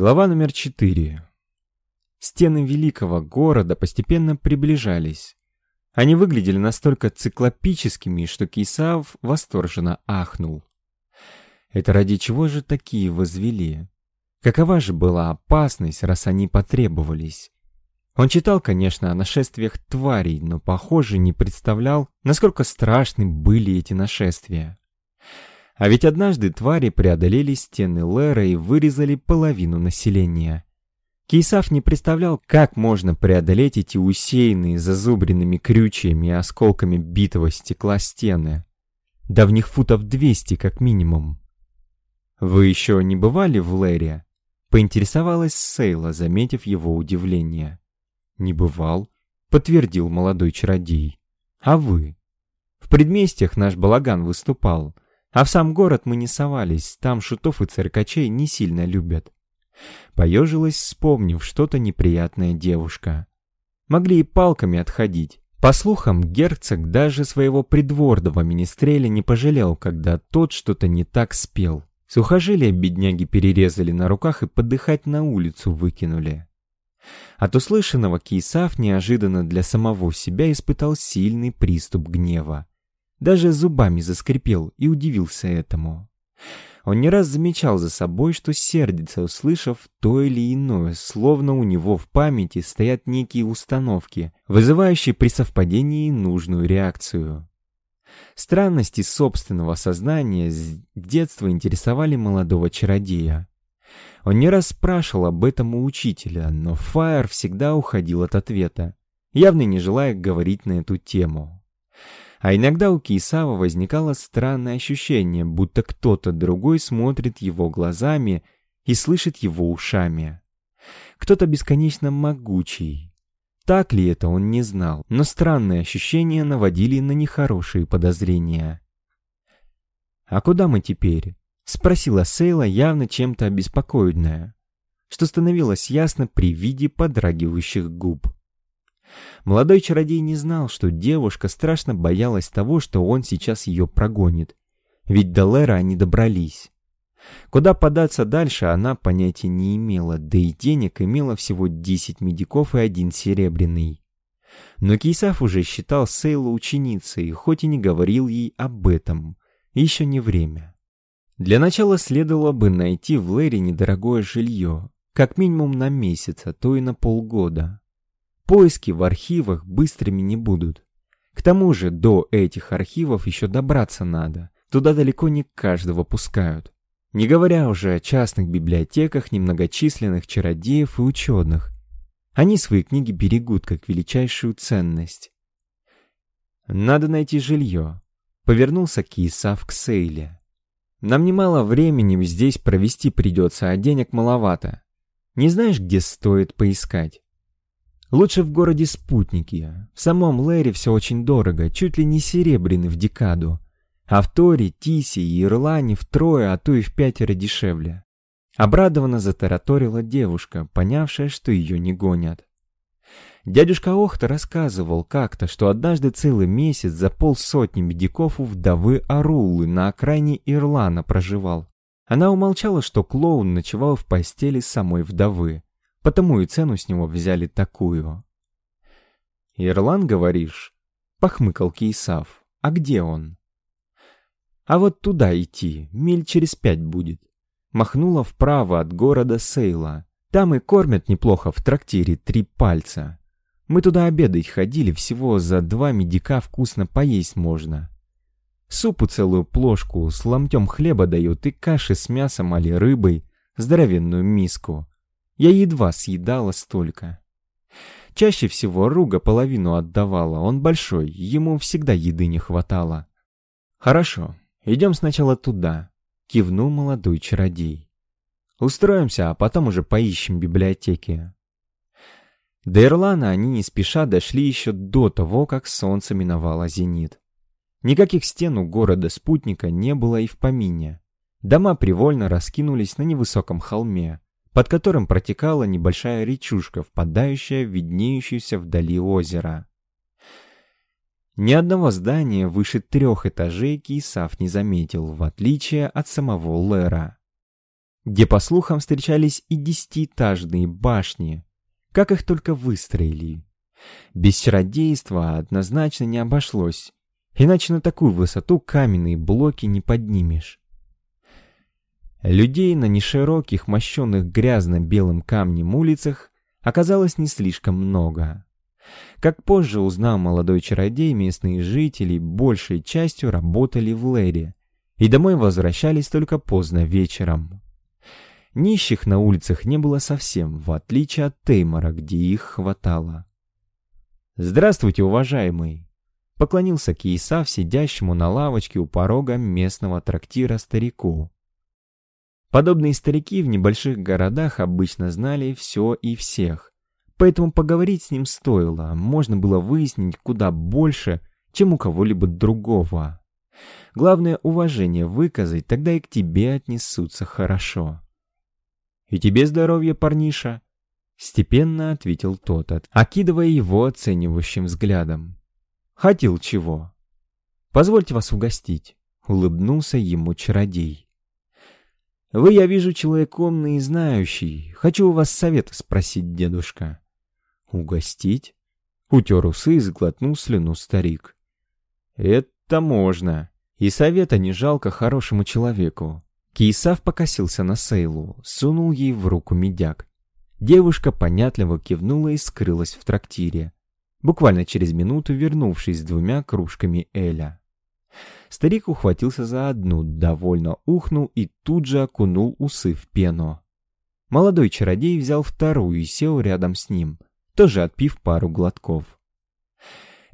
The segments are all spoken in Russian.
Глава номер 4. Стены великого города постепенно приближались. Они выглядели настолько циклопическими, что Кисав восторженно ахнул. Это ради чего же такие возвели? Какова же была опасность, раз они потребовались? Он читал, конечно, о нашествиях тварей, но, похоже, не представлял, насколько страшны были эти нашествия. А ведь однажды твари преодолели стены Лера и вырезали половину населения. Кейсав не представлял, как можно преодолеть эти усеянные зазубренными крючьями и осколками битого стекла стены. Да в них футов 200 как минимум. «Вы еще не бывали в Лере?» — поинтересовалась Сейла, заметив его удивление. «Не бывал», — подтвердил молодой чародей. «А вы?» «В предместьях наш балаган выступал, а в сам город мы не совались, там шутов и циркачей не сильно любят». Поежилась, вспомнив что-то неприятная девушка. Могли и палками отходить. По слухам, герцог даже своего придворного министреля не пожалел, когда тот что-то не так спел. Сухожилия бедняги перерезали на руках и подыхать на улицу выкинули. От услышанного Кейсав неожиданно для самого себя испытал сильный приступ гнева. Даже зубами заскрипел и удивился этому. Он не раз замечал за собой, что сердится, услышав то или иное, словно у него в памяти стоят некие установки, вызывающие при совпадении нужную реакцию. Странности собственного сознания с детства интересовали молодого чародея. Он не раз спрашивал об этом у учителя, но Фаер всегда уходил от ответа, явно не желая говорить на эту тему. А иногда у Кейсава возникало странное ощущение, будто кто-то другой смотрит его глазами и слышит его ушами. Кто-то бесконечно могучий. Так ли это, он не знал, но странные ощущения наводили на нехорошие подозрения. «А куда мы теперь?» — спросила Сейла, явно чем-то обеспокоенная, что становилось ясно при виде подрагивающих губ. Молодой чародей не знал, что девушка страшно боялась того, что он сейчас ее прогонит, ведь до Лера они добрались. Куда податься дальше, она понятия не имела, да и денег имела всего 10 медиков и один серебряный. Но Кейсав уже считал Сейлу ученицей, хоть и не говорил ей об этом. Еще не время. Для начала следовало бы найти в Лэре недорогое жилье, как минимум на месяц, а то и на полгода. Поиски в архивах быстрыми не будут. К тому же до этих архивов еще добраться надо. Туда далеко не каждого пускают. Не говоря уже о частных библиотеках немногочисленных чародеев и ученых. Они свои книги берегут как величайшую ценность. Надо найти жилье. Повернулся Киесав к Сейле. Нам немало времени здесь провести придется, а денег маловато. Не знаешь, где стоит поискать? Лучше в городе спутники. В самом Лэре все очень дорого, чуть ли не серебряный в декаду. А в Торе, Тисе и Ирлане втрое, а то и в пятеро дешевле. Обрадованно затараторила девушка, понявшая, что ее не гонят. Дядюшка Охта рассказывал как-то, что однажды целый месяц за полсотни медиков у вдовы Арулы на окраине Ирлана проживал. Она умолчала, что клоун ночевал в постели самой вдовы, потому и цену с него взяли такую. «Ирлан, говоришь?» — похмыкал Кейсав. «А где он?» «А вот туда идти, миль через пять будет». Махнула вправо от города Сейла. Там и кормят неплохо в трактире три пальца. Мы туда обедать ходили, всего за два медика вкусно поесть можно. Супу целую плошку с ломтем хлеба дают и каши с мясом или рыбой, здоровенную миску. Я едва съедала столько. Чаще всего Руга половину отдавала, он большой, ему всегда еды не хватало. «Хорошо, идем сначала туда», — кивнул молодой чародей. «Устроимся, а потом уже поищем библиотеки. До Ирлана они не спеша дошли еще до того, как солнце миновало зенит. Никаких стен у города-спутника не было и в помине. Дома привольно раскинулись на невысоком холме, под которым протекала небольшая речушка, впадающая в виднеющееся вдали озеро. Ни одного здания выше трех этажей Кисав не заметил, в отличие от самого Лера. где, по слухам, встречались и десятиэтажные башни, как их только выстроили. Без чародейства однозначно не обошлось, иначе на такую высоту каменные блоки не поднимешь. Людей на нешироких, мощенных грязно-белым камнем улицах оказалось не слишком много. Как позже узнал молодой чародей, местные жители большей частью работали в Лэре и домой возвращались только поздно вечером. Нищих на улицах не было совсем, в отличие от Теймора, где их хватало. «Здравствуйте, уважаемый!» Поклонился Кейсав сидящему на лавочке у порога местного трактира старику. Подобные старики в небольших городах обычно знали все и всех, поэтому поговорить с ним стоило, можно было выяснить куда больше, чем у кого-либо другого. Главное уважение выказать, тогда и к тебе отнесутся хорошо. «И тебе здоровье, парниша!» Степенно ответил тот, окидывая его оценивающим взглядом. «Хотел чего?» «Позвольте вас угостить», — улыбнулся ему чародей. «Вы, я вижу, человек умный и знающий. Хочу у вас совета спросить, дедушка». «Угостить?» — утер усы и сглотнул слюну старик. «Это можно. И совета не жалко хорошему человеку». Киесав покосился на Сейлу, сунул ей в руку медяк. Девушка понятливо кивнула и скрылась в трактире, буквально через минуту вернувшись с двумя кружками Эля. Старик ухватился за одну, довольно ухнул и тут же окунул усы в пену. Молодой чародей взял вторую и сел рядом с ним, тоже отпив пару глотков.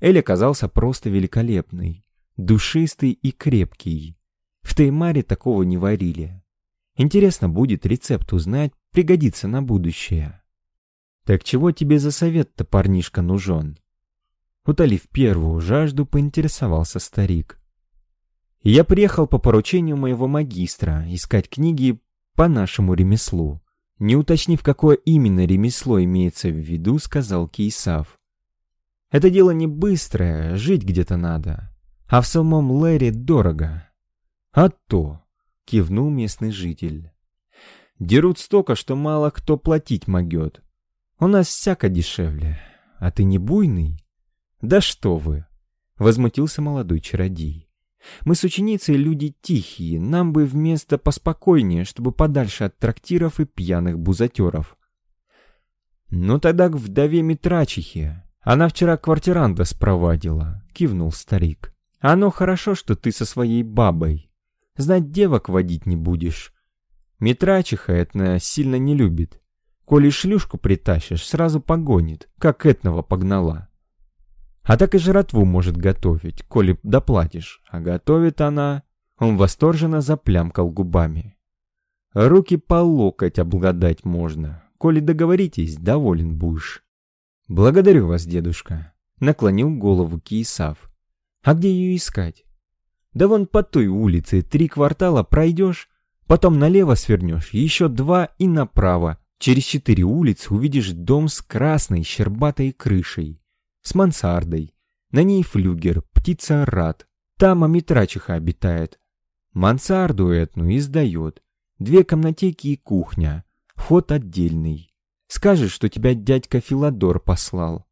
Эль оказался просто великолепный, душистый и крепкий. В Теймаре такого не варили. Интересно будет рецепт узнать, пригодится на будущее. Так чего тебе за совет-то, парнишка, нужен? Утолив первую жажду, поинтересовался старик. Я приехал по поручению моего магистра искать книги по нашему ремеслу. Не уточнив, какое именно ремесло имеется в виду, сказал Кейсав. Это дело не быстрое, жить где-то надо. А в самом Лэре дорого. А то, кивнул местный житель. Дерут столько, что мало кто платить могет. У нас всяко дешевле. А ты не буйный? Да что вы! Возмутился молодой чародей. Мы с ученицей люди тихие, нам бы вместо поспокойнее, чтобы подальше от трактиров и пьяных бузатеров. Ну тогда к вдове Митрачихе. Она вчера квартиранта спровадила, кивнул старик. Оно хорошо, что ты со своей бабой. Знать девок водить не будешь. Митрачиха это сильно не любит. Коли шлюшку притащишь, сразу погонит, как этного погнала. А так и жратву может готовить, коли доплатишь. А готовит она... Он восторженно заплямкал губами. Руки по локоть обладать можно. Коли договоритесь, доволен будешь. Благодарю вас, дедушка. Наклонил голову Киесав. А где ее искать? Да вон по той улице три квартала пройдешь, Потом налево свернешь, еще два и направо. Через четыре улицы увидишь дом с красной щербатой крышей, с мансардой. На ней флюгер, птица рад. Там амитрачиха обитает. Мансарду эту издает. Две комнатейки и кухня. Вход отдельный. Скажешь, что тебя дядька Филадор послал.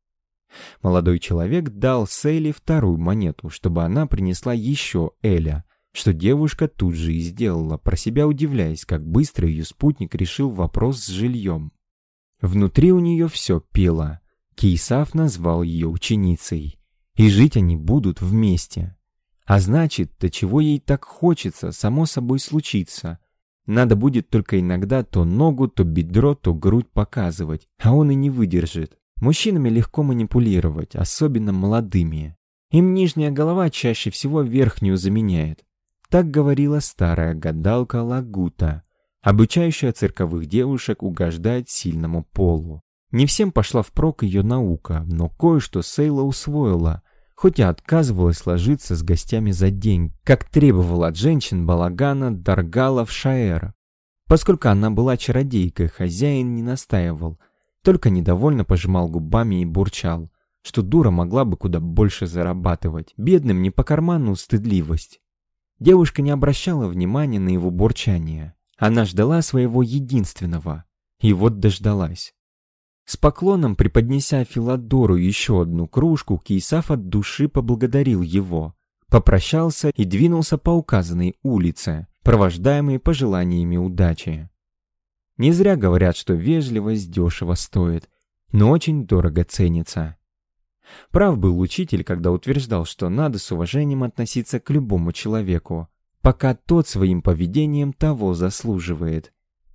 Молодой человек дал Сейли вторую монету, чтобы она принесла еще Эля, что девушка тут же и сделала, про себя удивляясь, как быстро ее спутник решил вопрос с жильем. Внутри у нее все пело. Кейсав назвал ее ученицей. И жить они будут вместе. А значит, то чего ей так хочется, само собой случится. Надо будет только иногда то ногу, то бедро, то грудь показывать, а он и не выдержит. Мужчинами легко манипулировать, особенно молодыми. Им нижняя голова чаще всего верхнюю заменяет. Так говорила старая гадалка Лагута, обучающая цирковых девушек угождать сильному полу. Не всем пошла впрок ее наука, но кое-что Сейла усвоила, хоть и отказывалась ложиться с гостями за день, как требовала от женщин балагана Даргалов Шаэра. Поскольку она была чародейкой, хозяин не настаивал, только недовольно пожимал губами и бурчал, что дура могла бы куда больше зарабатывать, бедным не по карману стыдливость. Девушка не обращала внимания на его бурчание, Она ждала своего единственного, и вот дождалась. С поклоном преподнеся Филадору еще одну кружку, Кейсаф от души поблагодарил его, попрощался и двинулся по указанной улице, провождаемый пожеланиями удачи. Не зря говорят, что вежливость дешево стоит, но очень дорого ценится. Прав был учитель, когда утверждал, что надо с уважением относиться к любому человеку, пока тот своим поведением того заслуживает.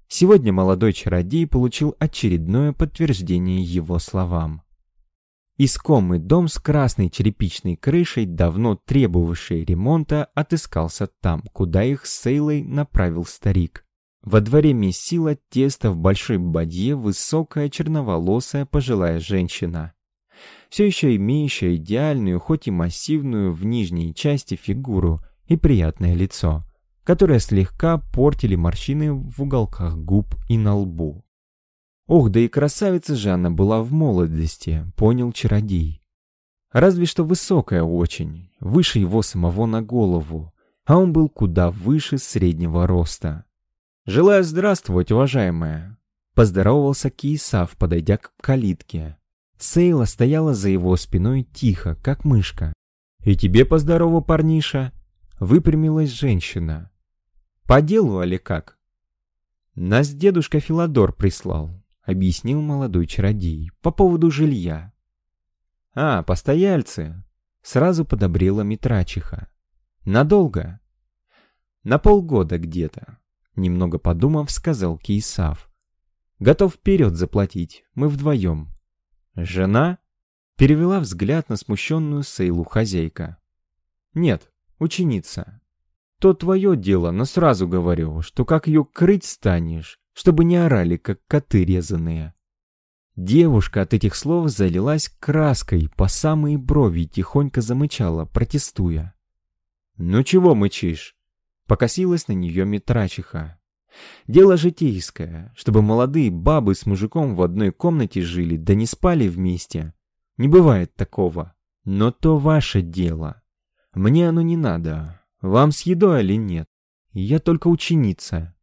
Сегодня молодой чародей получил очередное подтверждение его словам. Искомый дом с красной черепичной крышей, давно требовавший ремонта, отыскался там, куда их с Сейлой направил старик. Во дворе месила тесто в большой бадье высокая черноволосая пожилая женщина. Все еще имеющая идеальную, хоть и массивную в нижней части фигуру и приятное лицо которые слегка портили морщины в уголках губ и на лбу. Ох, да и красавица Жанна была в молодости, понял чародей. Разве что высокая очень, выше его самого на голову, а он был куда выше среднего роста. «Желаю здравствовать, уважаемая!» Поздоровался Киесав, подойдя к калитке. Сейла стояла за его спиной тихо, как мышка. «И тебе поздорову, парниша!» Выпрямилась женщина. По делу, али как? Нас дедушка Филадор прислал, объяснил молодой чародей, по поводу жилья. А, постояльцы. Сразу подобрела Митрачиха. Надолго? На полгода где-то. Немного подумав, сказал Кейсав. Готов вперед заплатить, мы вдвоем. Жена? Перевела взгляд на смущенную Сейлу хозяйка. Нет, ученица то твое дело, но сразу говорю, что как ее крыть станешь, чтобы не орали, как коты резаные. Девушка от этих слов залилась краской по самые брови и тихонько замычала, протестуя. «Ну чего мычишь?» Покосилась на нее Митрачиха. «Дело житейское, чтобы молодые бабы с мужиком в одной комнате жили, да не спали вместе. Не бывает такого. Но то ваше дело. Мне оно не надо, вам с едой или нет? Я только ученица».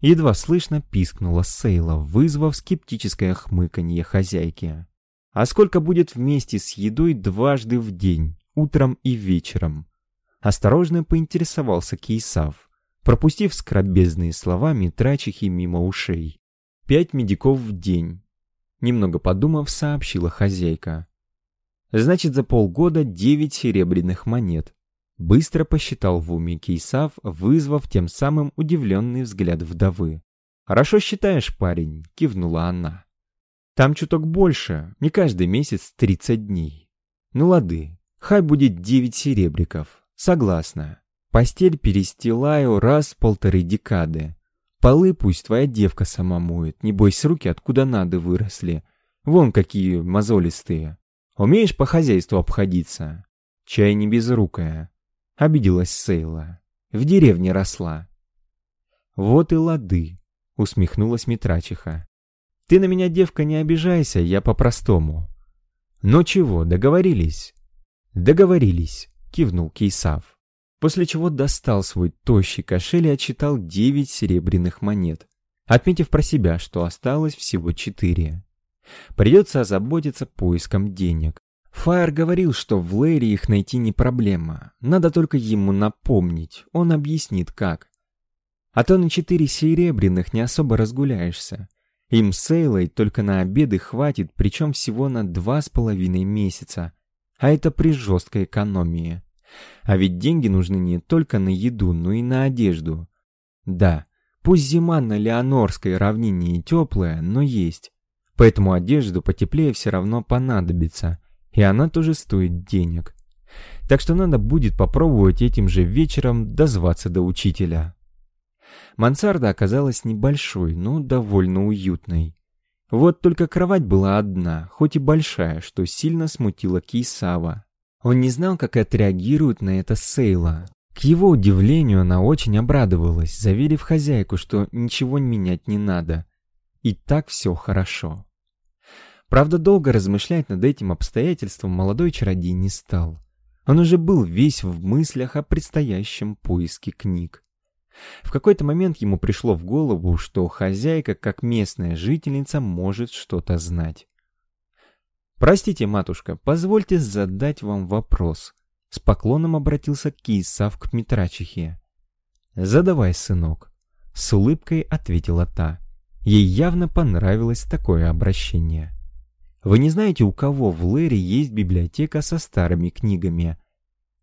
Едва слышно пискнула Сейла, вызвав скептическое хмыканье хозяйки. «А сколько будет вместе с едой дважды в день, утром и вечером?» Осторожно поинтересовался Кейсав, пропустив скоробезные слова Митрачихи мимо ушей. «Пять медиков в день», — немного подумав, сообщила хозяйка. «Значит, за полгода девять серебряных монет. Быстро посчитал в уме Кейсав, вызвав тем самым удивленный взгляд вдовы. «Хорошо считаешь, парень», — кивнула она. «Там чуток больше, не каждый месяц тридцать дней. Ну лады, хай будет девять серебряков. Согласна. Постель перестилаю раз в полторы декады. Полы пусть твоя девка сама моет, не бойся, руки откуда надо выросли. Вон какие мозолистые. Умеешь по хозяйству обходиться? Чай не безрукая. — обиделась Сейла. «В деревне росла». «Вот и лады», — усмехнулась Митрачиха. «Ты на меня, девка, не обижайся, я по-простому». «Ну чего, договорились?» «Договорились», — кивнул Кейсав. После чего достал свой тощий кошель и отчитал девять серебряных монет, отметив про себя, что осталось всего четыре. Придется озаботиться поиском денег. Фаер говорил, что в Лэре их найти не проблема. Надо только ему напомнить, он объяснит как. А то на четыре серебряных не особо разгуляешься. Им с Эйлой только на обеды хватит, причем всего на два с половиной месяца. А это при жесткой экономии. А ведь деньги нужны не только на еду, но и на одежду. Да, пусть зима на Леонорской равнине и теплая, но есть. Поэтому одежду потеплее все равно понадобится и она тоже стоит денег. Так что надо будет попробовать этим же вечером дозваться до учителя. Мансарда оказалась небольшой, но довольно уютной. Вот только кровать была одна, хоть и большая, что сильно смутило Кейсава. Он не знал, как отреагирует на это Сейла. К его удивлению, она очень обрадовалась, заверив хозяйку, что ничего менять не надо. И так все хорошо. Правда, долго размышлять над этим обстоятельством молодой чародей не стал. Он уже был весь в мыслях о предстоящем поиске книг. В какой-то момент ему пришло в голову, что хозяйка, как местная жительница, может что-то знать. «Простите, матушка, позвольте задать вам вопрос». С поклоном обратился Кисав к Митрачихе. «Задавай, сынок», — с улыбкой ответила та. Ей явно понравилось такое обращение. «Вы не знаете, у кого в Лэре есть библиотека со старыми книгами?»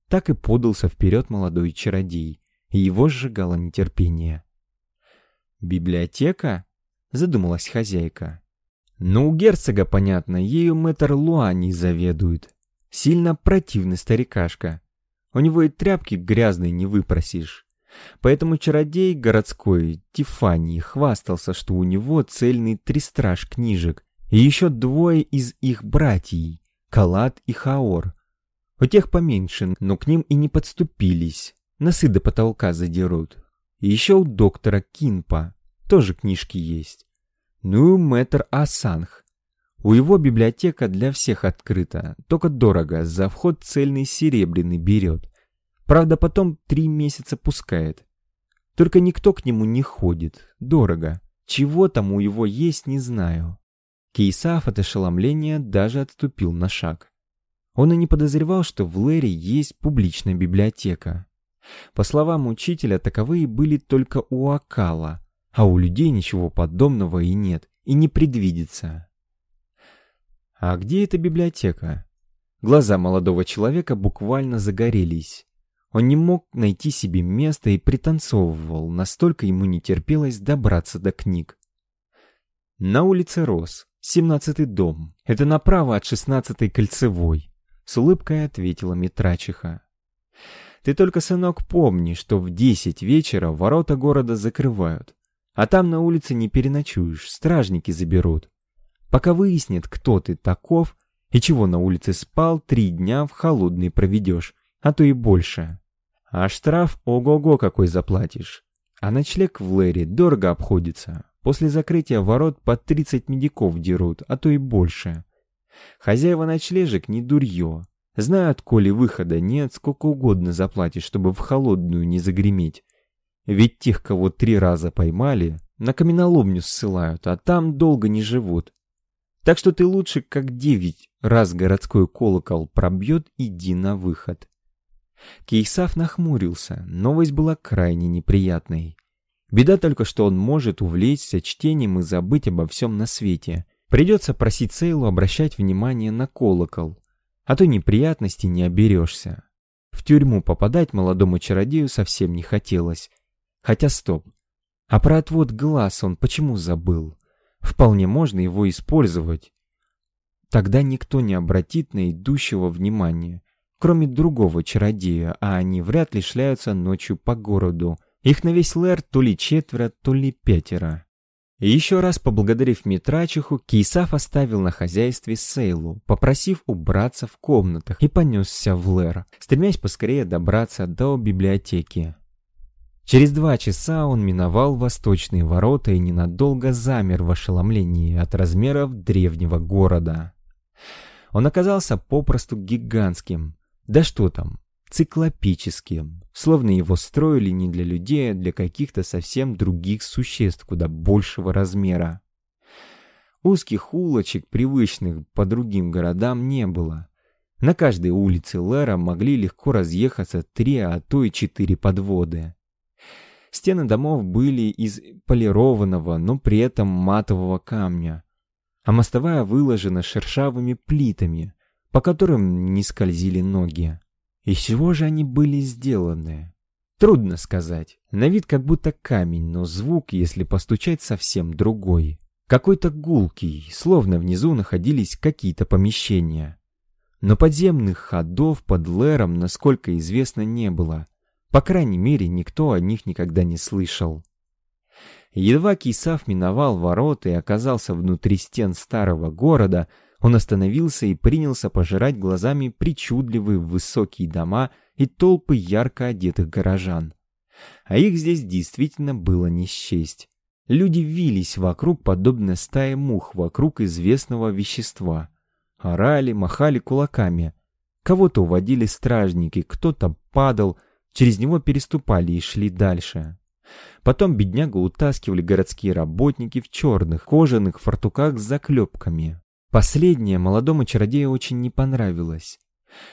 Так и подался вперед молодой чародей, и его сжигало нетерпение. «Библиотека?» — задумалась хозяйка. «Ну, у герцога, понятно, ею мэтр Луани заведует. Сильно противный старикашка. У него и тряпки грязной не выпросишь. Поэтому чародей городской Тифани хвастался, что у него цельный тристраж книжек, и еще двое из их братьев, Калат и Хаор. У тех поменьше, но к ним и не подступились, носы до потолка задерут. И еще у доктора Кинпа тоже книжки есть. Ну, мэтр Асанх. У его библиотека для всех открыта, только дорого, за вход цельный серебряный берет. Правда, потом три месяца пускает. Только никто к нему не ходит, дорого. Чего там у его есть, не знаю. Кейсаф от ошеломления даже отступил на шаг. Он и не подозревал, что в Лэре есть публичная библиотека. По словам учителя, таковые были только у Акала, а у людей ничего подобного и нет, и не предвидится. А где эта библиотека? Глаза молодого человека буквально загорелись. Он не мог найти себе места и пританцовывал, настолько ему не терпелось добраться до книг. На улице Рос, семнадцатый дом. Это направо от шестнадцатой кольцевой. С улыбкой ответила Митрачиха. Ты только, сынок, помни, что в десять вечера ворота города закрывают. А там на улице не переночуешь, стражники заберут. Пока выяснят, кто ты таков и чего на улице спал, три дня в холодный проведешь, а то и больше. А штраф ого-го какой заплатишь. А ночлег в Лэре дорого обходится. После закрытия ворот по 30 медиков дерут, а то и больше. Хозяева ночлежек не дурье. Знают, коли выхода нет, сколько угодно заплатишь, чтобы в холодную не загреметь. Ведь тех, кого три раза поймали, на каменоломню ссылают, а там долго не живут. Так что ты лучше, как девять раз городской колокол пробьет, иди на выход. Кейсав нахмурился, новость была крайне неприятной. Беда только, что он может увлечься чтением и забыть обо всем на свете. Придется просить Сейлу обращать внимание на колокол, а то неприятностей не оберешься. В тюрьму попадать молодому чародею совсем не хотелось. Хотя стоп. А про отвод глаз он почему забыл? Вполне можно его использовать. Тогда никто не обратит на идущего внимания кроме другого чародея, а они вряд ли шляются ночью по городу. Их на весь Лэр то ли четверо, то ли пятеро. еще раз поблагодарив Митрачиху, Кейсаф оставил на хозяйстве Сейлу, попросив убраться в комнатах и понесся в Лэр, стремясь поскорее добраться до библиотеки. Через два часа он миновал восточные ворота и ненадолго замер в ошеломлении от размеров древнего города. Он оказался попросту гигантским, да что там, циклопическим, словно его строили не для людей, а для каких-то совсем других существ куда большего размера. Узких улочек, привычных по другим городам, не было. На каждой улице Лера могли легко разъехаться три, а то и четыре подводы. Стены домов были из полированного, но при этом матового камня, а мостовая выложена шершавыми плитами, по которым не скользили ноги. Из чего же они были сделаны? Трудно сказать. На вид как будто камень, но звук, если постучать, совсем другой. Какой-то гулкий, словно внизу находились какие-то помещения. Но подземных ходов под Лером, насколько известно, не было. По крайней мере, никто о них никогда не слышал. Едва Кисав миновал ворота и оказался внутри стен старого города, он остановился и принялся пожирать глазами причудливые высокие дома и толпы ярко одетых горожан. А их здесь действительно было не счесть. Люди вились вокруг, подобно стае мух вокруг известного вещества. Орали, махали кулаками. Кого-то уводили стражники, кто-то падал, через него переступали и шли дальше. Потом беднягу утаскивали городские работники в черных кожаных фартуках с заклепками. Последнее молодому чародею очень не понравилось.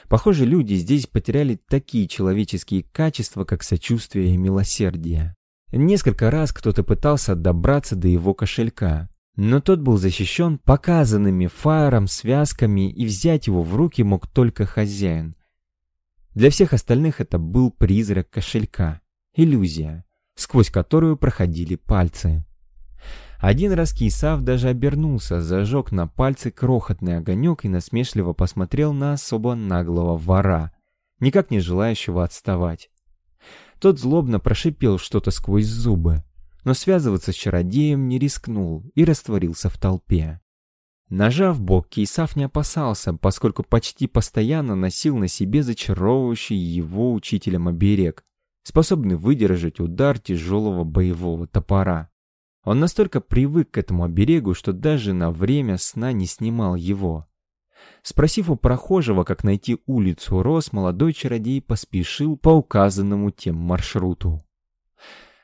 Похоже, люди здесь потеряли такие человеческие качества, как сочувствие и милосердие. Несколько раз кто-то пытался добраться до его кошелька, но тот был защищен показанными фаером связками, и взять его в руки мог только хозяин. Для всех остальных это был призрак кошелька, иллюзия, сквозь которую проходили пальцы. Один раз Кисав даже обернулся, зажег на пальце крохотный огонек и насмешливо посмотрел на особо наглого вора, никак не желающего отставать. Тот злобно прошипел что-то сквозь зубы, но связываться с чародеем не рискнул и растворился в толпе. Нажав бок, Кейсав не опасался, поскольку почти постоянно носил на себе зачаровывающий его учителем оберег, способный выдержать удар тяжелого боевого топора. Он настолько привык к этому оберегу, что даже на время сна не снимал его. Спросив у прохожего, как найти улицу Рос, молодой чародей поспешил по указанному тем маршруту.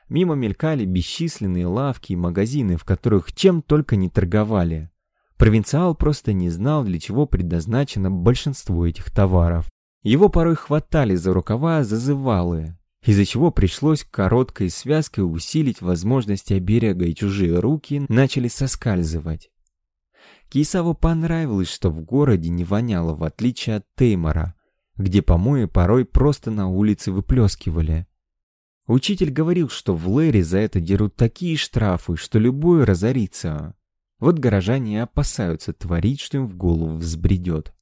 Мимо мелькали бесчисленные лавки и магазины, в которых чем только не торговали. Провинциал просто не знал, для чего предназначено большинство этих товаров. Его порой хватали за рукава зазывалые, из-за чего пришлось короткой связкой усилить возможности оберега, и чужие руки начали соскальзывать. Кисаву понравилось, что в городе не воняло, в отличие от Теймора, где помои порой просто на улице выплескивали. Учитель говорил, что в Лэре за это дерут такие штрафы, что любой разорится. Вот горожане опасаются творить, что им в голову взбредет.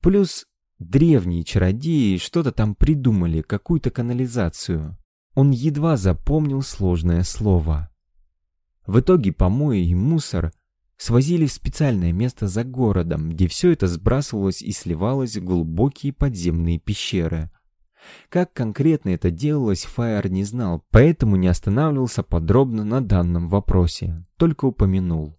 Плюс Древние чародеи что-то там придумали, какую-то канализацию. Он едва запомнил сложное слово. В итоге помои и мусор свозили в специальное место за городом, где все это сбрасывалось и сливалось в глубокие подземные пещеры. Как конкретно это делалось, Фаер не знал, поэтому не останавливался подробно на данном вопросе, только упомянул.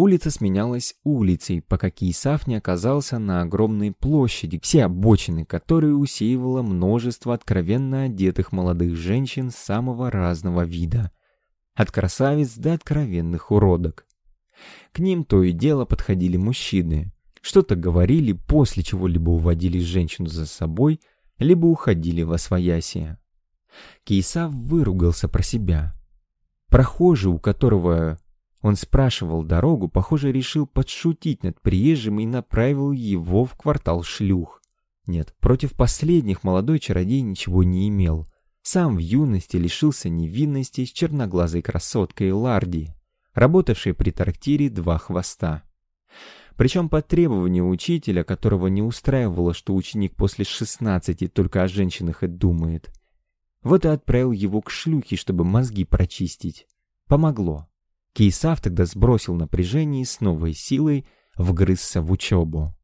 Улица сменялась улицей, пока Кейсав не оказался на огромной площади, все обочины которой усеивало множество откровенно одетых молодых женщин самого разного вида. От красавиц до откровенных уродок. К ним то и дело подходили мужчины. Что-то говорили, после чего либо уводили женщину за собой, либо уходили во своясие. Кейсав выругался про себя. Прохожий, у которого он спрашивал дорогу, похоже, решил подшутить над приезжим и направил его в квартал шлюх. Нет, против последних молодой чародей ничего не имел. Сам в юности лишился невинности с черноглазой красоткой Ларди, работавшей при трактире «Два хвоста». Причем по требованию учителя, которого не устраивало, что ученик после 16 только о женщинах и думает. Вот и отправил его к шлюхе, чтобы мозги прочистить. Помогло. Кейсав тогда сбросил напряжение и с новой силой вгрызся в учебу.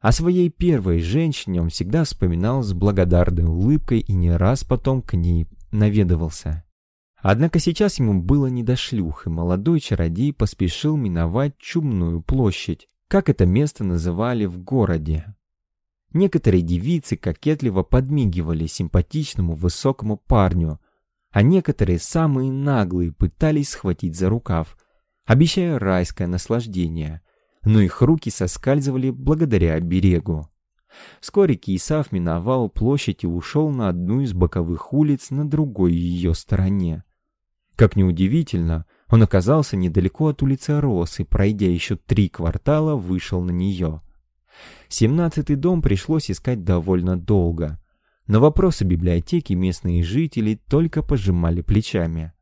О своей первой женщине он всегда вспоминал с благодарной улыбкой и не раз потом к ней наведывался. Однако сейчас ему было не до шлюх, и молодой чародей поспешил миновать Чумную площадь, как это место называли в городе. Некоторые девицы кокетливо подмигивали симпатичному высокому парню, а некоторые, самые наглые, пытались схватить за рукав, обещая райское наслаждение, но их руки соскальзывали благодаря оберегу. Вскоре Кисав миновал площадь и ушел на одну из боковых улиц на другой ее стороне. Как неудивительно, он оказался недалеко от улицы Рос и, пройдя еще три квартала, вышел на нее. Семнадцатый дом пришлось искать довольно долго. На вопросы библиотеки местные жители только пожимали плечами.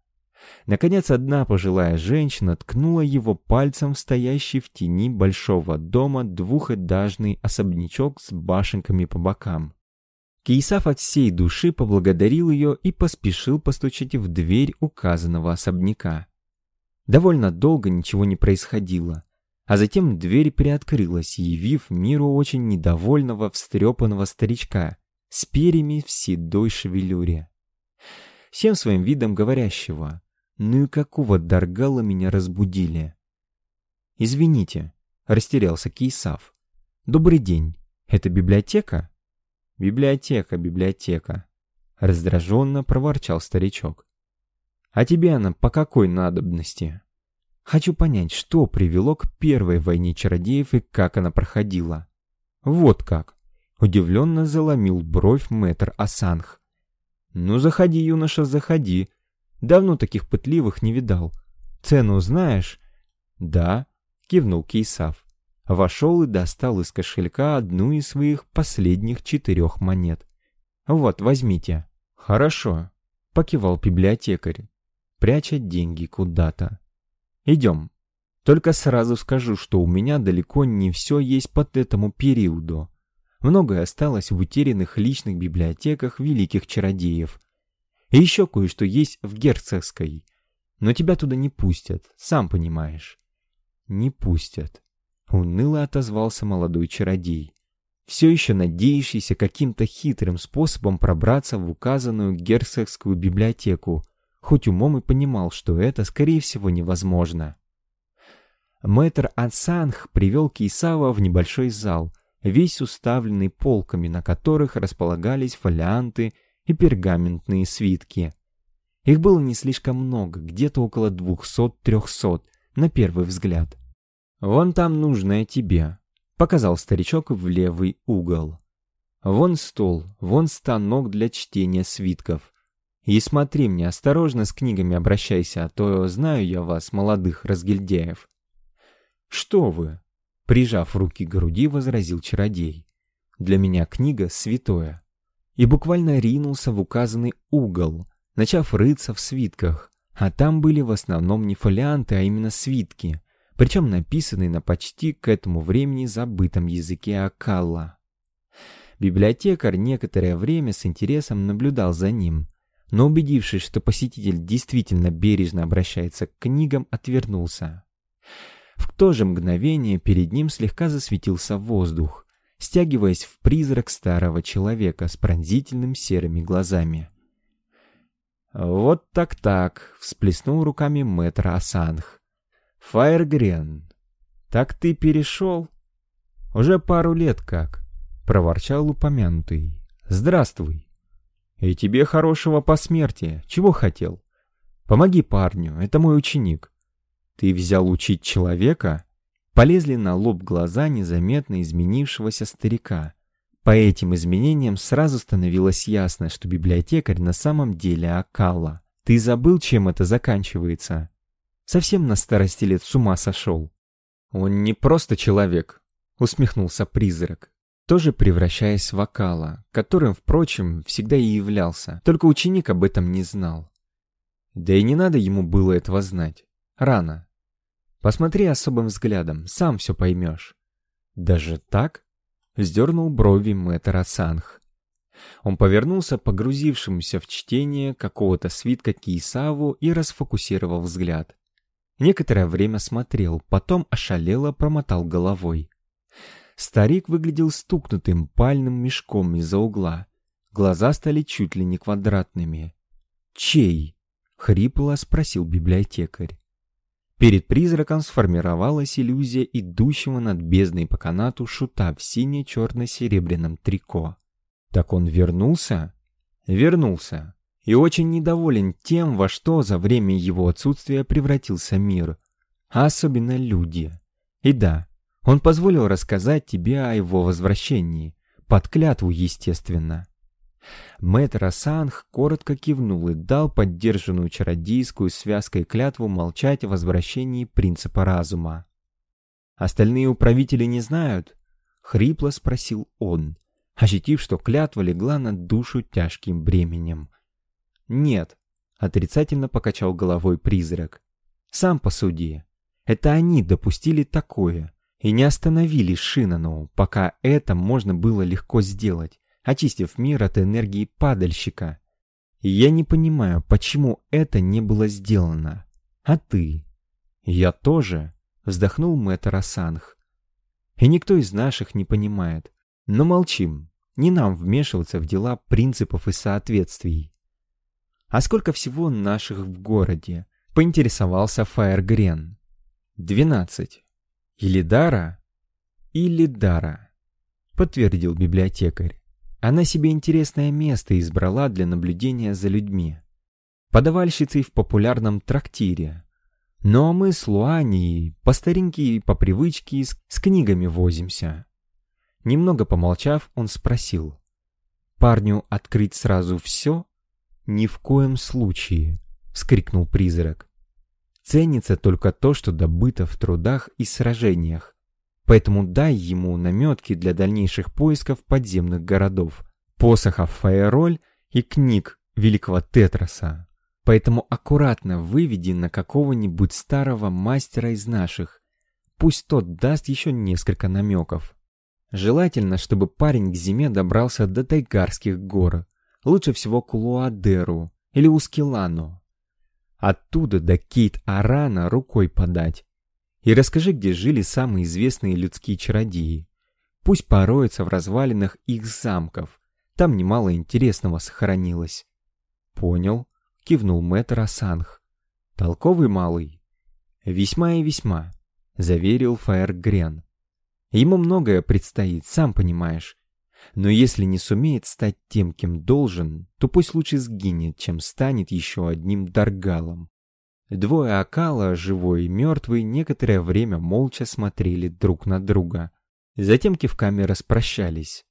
Наконец, одна пожилая женщина ткнула его пальцем в стоящий в тени большого дома двухэтажный особнячок с башенками по бокам. Кейсав от всей души поблагодарил ее и поспешил постучать в дверь указанного особняка. Довольно долго ничего не происходило, а затем дверь приоткрылась, явив миру очень недовольного, встрепанного старичка, с перьями в седой шевелюре. Всем своим видом говорящего, ну и какого даргала меня разбудили. «Извините», — растерялся Кейсав. «Добрый день. Это библиотека?» «Библиотека, библиотека». Раздраженно проворчал старичок. «А тебе она по какой надобности?» «Хочу понять, что привело к первой войне чародеев и как она проходила». «Вот как!» — удивленно заломил бровь мэтр Асанх. «Ну, заходи, юноша, заходи. Давно таких пытливых не видал. Цену знаешь?» «Да», — кивнул Кейсав. Вошел и достал из кошелька одну из своих последних четырех монет. «Вот, возьмите». «Хорошо», — покивал библиотекарь, пряча деньги куда-то. «Идем. Только сразу скажу, что у меня далеко не все есть под этому периоду. Многое осталось в утерянных личных библиотеках великих чародеев. И еще кое-что есть в герцогской. Но тебя туда не пустят, сам понимаешь». «Не пустят», — уныло отозвался молодой чародей все еще надеющийся каким-то хитрым способом пробраться в указанную герцогскую библиотеку, хоть умом и понимал, что это, скорее всего, невозможно. Мэтр Ансанг привел Кейсава в небольшой зал, весь уставленный полками, на которых располагались фолианты и пергаментные свитки. Их было не слишком много, где-то около двухсот-трехсот, на первый взгляд. «Вон там нужное тебе», Показал старичок в левый угол. Вон стол, вон станок для чтения свитков. И смотри мне, осторожно с книгами обращайся, а то знаю я вас, молодых разгильдяев. Что вы? Прижав руки к груди, возразил чародей. Для меня книга святое. И буквально ринулся в указанный угол, начав рыться в свитках. А там были в основном не фолианты, а именно свитки причем написанный на почти к этому времени забытом языке Акалла. Библиотекарь некоторое время с интересом наблюдал за ним, но убедившись, что посетитель действительно бережно обращается к книгам, отвернулся. В то же мгновение перед ним слегка засветился воздух, стягиваясь в призрак старого человека с пронзительным серыми глазами. «Вот так-так», — всплеснул руками мэтр Асанх. Фаергрен, так ты перешел? Уже пару лет как, проворчал упомянутый. Здравствуй. И тебе хорошего посмертия. Чего хотел? Помоги парню, это мой ученик. Ты взял учить человека? Полезли на лоб глаза незаметно изменившегося старика. По этим изменениям сразу становилось ясно, что библиотекарь на самом деле Акала. Ты забыл, чем это заканчивается? Совсем на старости лет с ума сошел. Он не просто человек, усмехнулся призрак, тоже превращаясь в вокала, которым, впрочем, всегда и являлся, только ученик об этом не знал. Да и не надо ему было этого знать. Рано. Посмотри особым взглядом, сам все поймешь. Даже так? Вздернул брови мэтр Асанх. Он повернулся погрузившемуся в чтение какого-то свитка Киесаву и расфокусировал взгляд. Некоторое время смотрел, потом ошалело промотал головой. Старик выглядел стукнутым пальным мешком из-за угла. Глаза стали чуть ли не квадратными. «Чей?» — хрипло спросил библиотекарь. Перед призраком сформировалась иллюзия идущего над бездной по канату шута в сине-черно-серебряном трико. «Так он вернулся?» «Вернулся и очень недоволен тем, во что за время его отсутствия превратился мир, а особенно люди. И да, он позволил рассказать тебе о его возвращении, под клятву, естественно. Мэтр Асанх коротко кивнул и дал поддержанную чародейскую связкой клятву молчать о возвращении принципа разума. «Остальные управители не знают?» — хрипло спросил он, ощутив, что клятва легла на душу тяжким бременем. «Нет», — отрицательно покачал головой призрак. «Сам посуди. Это они допустили такое и не остановили Шинану, пока это можно было легко сделать, очистив мир от энергии падальщика. Я не понимаю, почему это не было сделано. А ты?» «Я тоже», — вздохнул мэтр Асанх. «И никто из наших не понимает. Но молчим. Не нам вмешиваться в дела принципов и соответствий. «А сколько всего наших в городе?» — поинтересовался Фаергрен. «Двенадцать. Или Дара?» «Или Дара», — подтвердил библиотекарь. Она себе интересное место избрала для наблюдения за людьми. Подавальщицей в популярном трактире. Ну а мы с Луанией по старинке и по привычке с, с книгами возимся. Немного помолчав, он спросил. «Парню открыть сразу все?» «Ни в коем случае», — вскрикнул призрак. «Ценится только то, что добыто в трудах и сражениях. Поэтому дай ему наметки для дальнейших поисков подземных городов, посохов Фаероль и книг великого Тетраса. Поэтому аккуратно выведи на какого-нибудь старого мастера из наших. Пусть тот даст еще несколько намеков. Желательно, чтобы парень к зиме добрался до Тайгарских гор, лучше всего к Луадеру или Ускилану. Оттуда до Кейт-Арана рукой подать. И расскажи, где жили самые известные людские чародеи. Пусть пороются в развалинах их замков. Там немало интересного сохранилось. Понял, кивнул мэтр Асанх. Толковый малый. Весьма и весьма, заверил Фаер Грен. Ему многое предстоит, сам понимаешь. Но если не сумеет стать тем, кем должен, то пусть лучше сгинет, чем станет еще одним Даргалом. Двое Акала, живой и мертвый, некоторое время молча смотрели друг на друга. Затем кивками распрощались.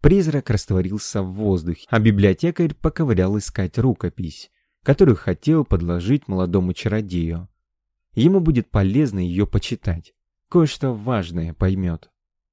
Призрак растворился в воздухе, а библиотекарь поковырял искать рукопись, которую хотел подложить молодому чародею. Ему будет полезно ее почитать кое-что важное поймет.